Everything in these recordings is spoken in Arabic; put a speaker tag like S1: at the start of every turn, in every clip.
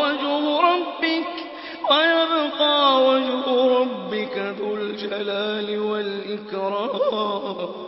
S1: وجه ربك ويبقى وجه ربك ذو الجلال والإكرام.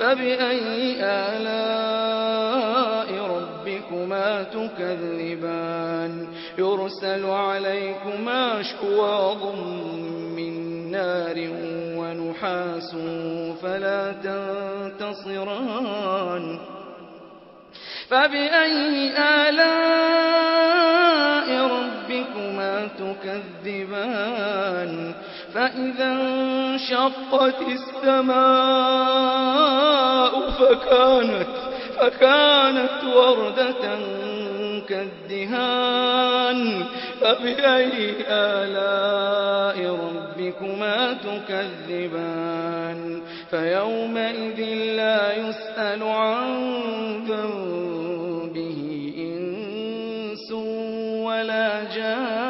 S1: فبأي آلاء ربكما تكذبان يرسل عليكما شواض من نار ونحاس فلا تنتصران فبأي آلاء ربكما تكذبان فإذا انشقت السماء فكانت فكانت وردة كالدهان. فبأي آلاء ربكما تكذبان؟ فيومئذ لا يسأل عن ذنبه إنس ولا جان.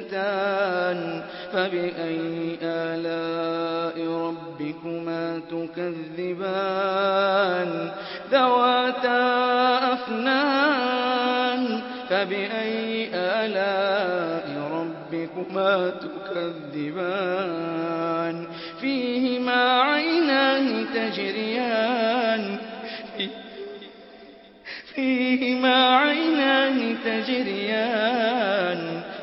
S1: جنتان فبأي آلاء ربكما تكذبان؟ ذواتا أفنان فبأي آلاء ربكما تكذبان؟ فيهما عينان تجريان فيهما عينان تجريان.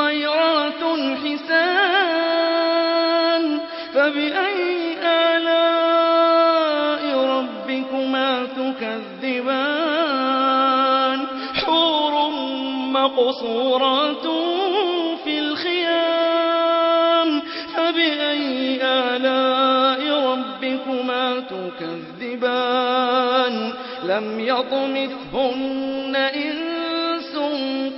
S1: خيرات حسان فبأي آلاء ربكما تكذبان؟ حور مقصورات في الخيام فبأي آلاء ربكما تكذبان؟ لم يطمثهن إن